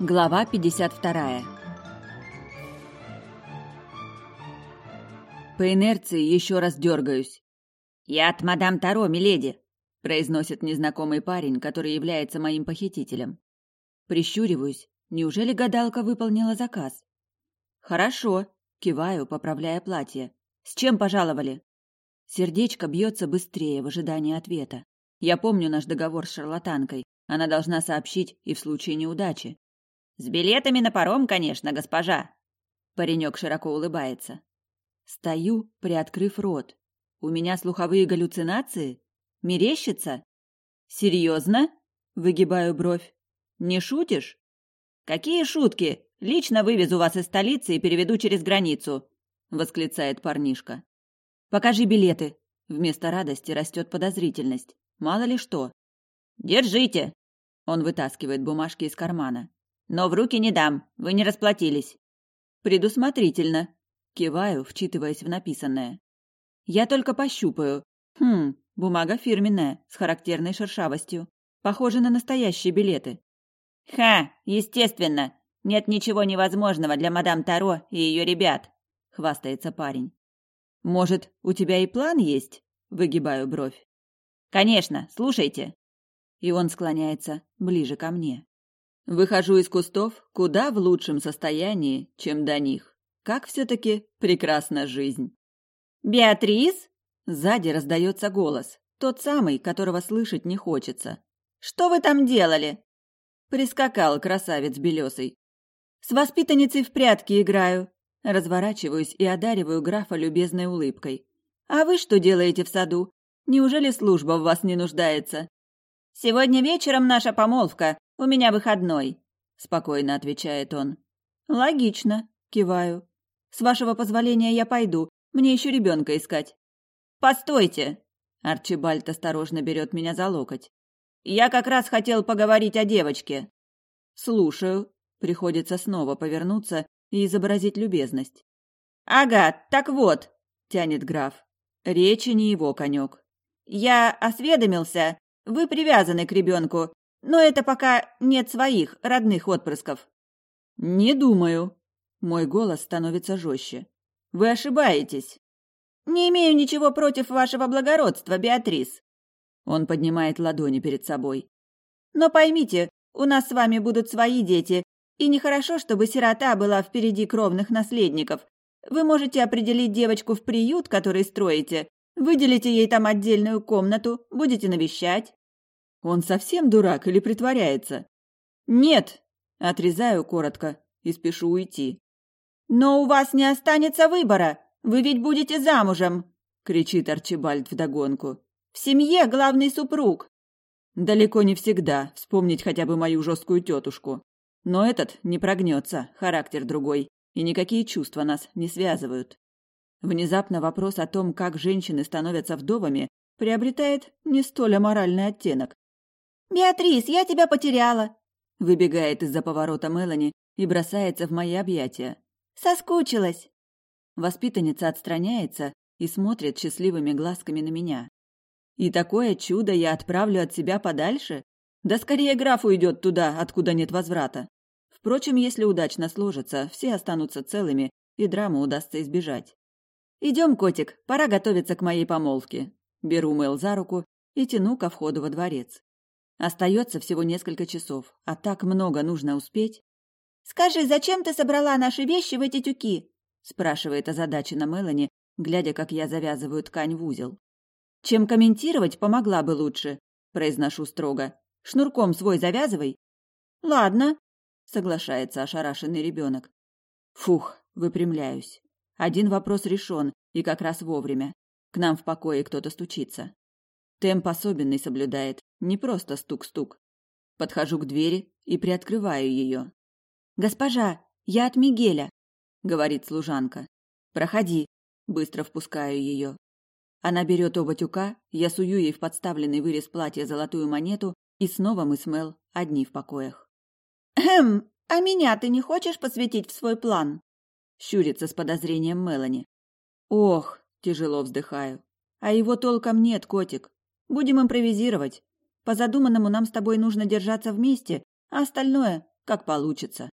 Глава 52. По инерции еще раз дергаюсь. «Я от мадам Таро, миледи», — произносит незнакомый парень, который является моим похитителем. Прищуриваюсь. Неужели гадалка выполнила заказ? «Хорошо», — киваю, поправляя платье. «С чем пожаловали?» Сердечко бьется быстрее в ожидании ответа. Я помню наш договор с шарлатанкой. Она должна сообщить и в случае неудачи. С билетами на паром, конечно, госпожа. Паренек широко улыбается. Стою, приоткрыв рот. У меня слуховые галлюцинации? Мерещится? Серьезно? Выгибаю бровь. Не шутишь? Какие шутки? Лично вывезу вас из столицы и переведу через границу, восклицает парнишка. Покажи билеты. Вместо радости растет подозрительность. Мало ли что. Держите. Он вытаскивает бумажки из кармана. Но в руки не дам, вы не расплатились. Предусмотрительно. Киваю, вчитываясь в написанное. Я только пощупаю. Хм, бумага фирменная, с характерной шершавостью. Похоже на настоящие билеты. Ха, естественно. Нет ничего невозможного для мадам Таро и ее ребят, хвастается парень. Может, у тебя и план есть? Выгибаю бровь. Конечно, слушайте. И он склоняется ближе ко мне. Выхожу из кустов куда в лучшем состоянии, чем до них. Как все-таки прекрасна жизнь. «Беатрис?» Сзади раздается голос, тот самый, которого слышать не хочется. «Что вы там делали?» Прискакал красавец белесый. «С воспитанницей в прятки играю». Разворачиваюсь и одариваю графа любезной улыбкой. «А вы что делаете в саду? Неужели служба в вас не нуждается?» «Сегодня вечером наша помолвка, у меня выходной», — спокойно отвечает он. «Логично», — киваю. «С вашего позволения я пойду, мне еще ребенка искать». «Постойте!» — Арчибальд осторожно берет меня за локоть. «Я как раз хотел поговорить о девочке». «Слушаю», — приходится снова повернуться и изобразить любезность. «Ага, так вот», — тянет граф. Речи не его конек. «Я осведомился, вы привязаны к ребенку, но это пока нет своих, родных отпрысков. Не думаю. Мой голос становится жестче. Вы ошибаетесь. Не имею ничего против вашего благородства, Беатрис. Он поднимает ладони перед собой. Но поймите, у нас с вами будут свои дети, и нехорошо, чтобы сирота была впереди кровных наследников. Вы можете определить девочку в приют, который строите, выделите ей там отдельную комнату, будете навещать. Он совсем дурак или притворяется? Нет, отрезаю коротко и спешу уйти. Но у вас не останется выбора. Вы ведь будете замужем, кричит Арчибальд вдогонку. В семье главный супруг. Далеко не всегда, вспомнить хотя бы мою жесткую тетушку. Но этот не прогнется, характер другой, и никакие чувства нас не связывают. Внезапно вопрос о том, как женщины становятся вдовами, приобретает не столь аморальный оттенок. «Беатрис, я тебя потеряла!» Выбегает из-за поворота Мелани и бросается в мои объятия. «Соскучилась!» Воспитанница отстраняется и смотрит счастливыми глазками на меня. «И такое чудо я отправлю от себя подальше? Да скорее граф уйдет туда, откуда нет возврата!» Впрочем, если удачно сложится, все останутся целыми, и драму удастся избежать. «Идем, котик, пора готовиться к моей помолвке». Беру Мэл за руку и тяну ко входу во дворец. Остается всего несколько часов, а так много нужно успеть. «Скажи, зачем ты собрала наши вещи в эти тюки?» спрашивает озадаченно Мелани, глядя, как я завязываю ткань в узел. «Чем комментировать, помогла бы лучше», произношу строго. «Шнурком свой завязывай». «Ладно», соглашается ошарашенный ребенок. Фух, выпрямляюсь. Один вопрос решен, и как раз вовремя. К нам в покое кто-то стучится. Темп особенный соблюдает, не просто стук-стук. Подхожу к двери и приоткрываю ее. «Госпожа, я от Мигеля», — говорит служанка. «Проходи», — быстро впускаю ее. Она берет оба тюка, я сую ей в подставленный вырез платья золотую монету, и снова мы с Мел одни в покоях. «Эм, а меня ты не хочешь посвятить в свой план?» Щурится с подозрением Мелани. «Ох», — тяжело вздыхаю, — «а его толком нет, котик. Будем импровизировать. По задуманному нам с тобой нужно держаться вместе, а остальное как получится.